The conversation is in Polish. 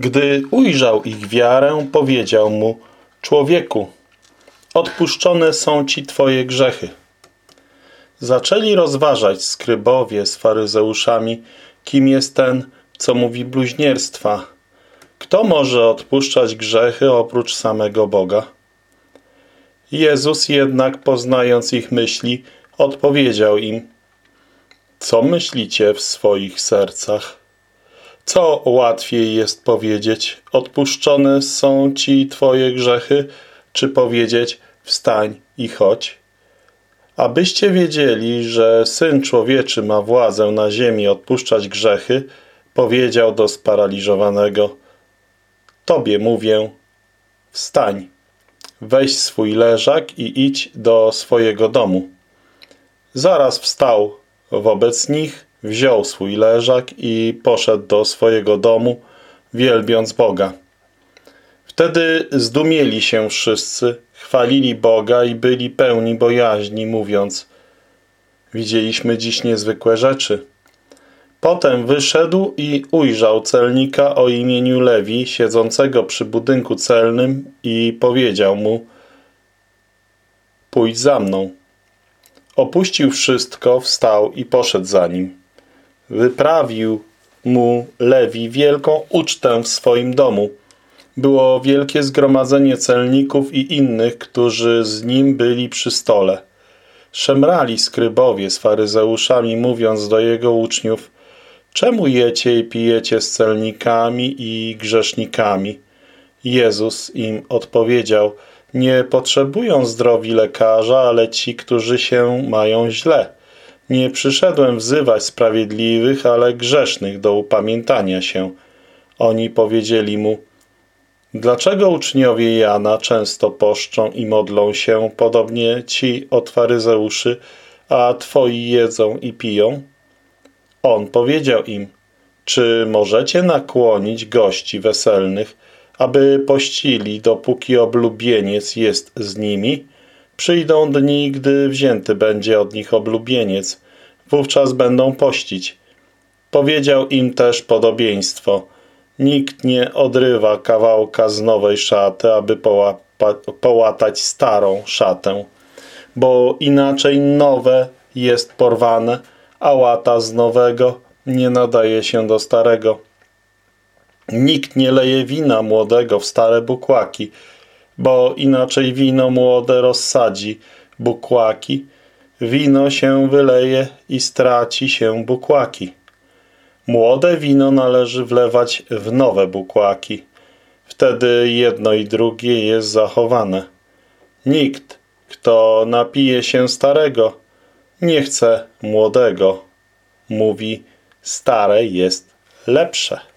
Gdy ujrzał ich wiarę, powiedział mu, człowieku, odpuszczone są ci twoje grzechy. Zaczęli rozważać skrybowie z faryzeuszami, kim jest ten, co mówi bluźnierstwa. Kto może odpuszczać grzechy oprócz samego Boga? Jezus jednak, poznając ich myśli, odpowiedział im, co myślicie w swoich sercach? Co łatwiej jest powiedzieć, odpuszczone są ci twoje grzechy, czy powiedzieć, wstań i chodź? Abyście wiedzieli, że Syn Człowieczy ma władzę na ziemi odpuszczać grzechy, powiedział do sparaliżowanego, Tobie mówię, wstań, weź swój leżak i idź do swojego domu. Zaraz wstał wobec nich, wziął swój leżak i poszedł do swojego domu, wielbiąc Boga. Wtedy zdumieli się wszyscy, chwalili Boga i byli pełni bojaźni, mówiąc Widzieliśmy dziś niezwykłe rzeczy. Potem wyszedł i ujrzał celnika o imieniu Lewi, siedzącego przy budynku celnym i powiedział mu Pójdź za mną. Opuścił wszystko, wstał i poszedł za nim. Wyprawił mu Lewi wielką ucztę w swoim domu. Było wielkie zgromadzenie celników i innych, którzy z nim byli przy stole. Szemrali skrybowie z faryzeuszami, mówiąc do jego uczniów, czemu jecie i pijecie z celnikami i grzesznikami? Jezus im odpowiedział, nie potrzebują zdrowi lekarza, ale ci, którzy się mają źle. Nie przyszedłem wzywać sprawiedliwych, ale grzesznych do upamiętania się. Oni powiedzieli mu, dlaczego uczniowie Jana często poszczą i modlą się, podobnie ci od faryzeuszy, a twoi jedzą i piją? On powiedział im, czy możecie nakłonić gości weselnych, aby pościli, dopóki oblubieniec jest z nimi? Przyjdą dni, gdy wzięty będzie od nich oblubieniec. Wówczas będą pościć. Powiedział im też podobieństwo. Nikt nie odrywa kawałka z nowej szaty, aby połatać starą szatę. Bo inaczej nowe jest porwane, a łata z nowego nie nadaje się do starego. Nikt nie leje wina młodego w stare bukłaki, bo inaczej wino młode rozsadzi bukłaki, wino się wyleje i straci się bukłaki. Młode wino należy wlewać w nowe bukłaki. Wtedy jedno i drugie jest zachowane. Nikt, kto napije się starego, nie chce młodego. Mówi, stare jest lepsze.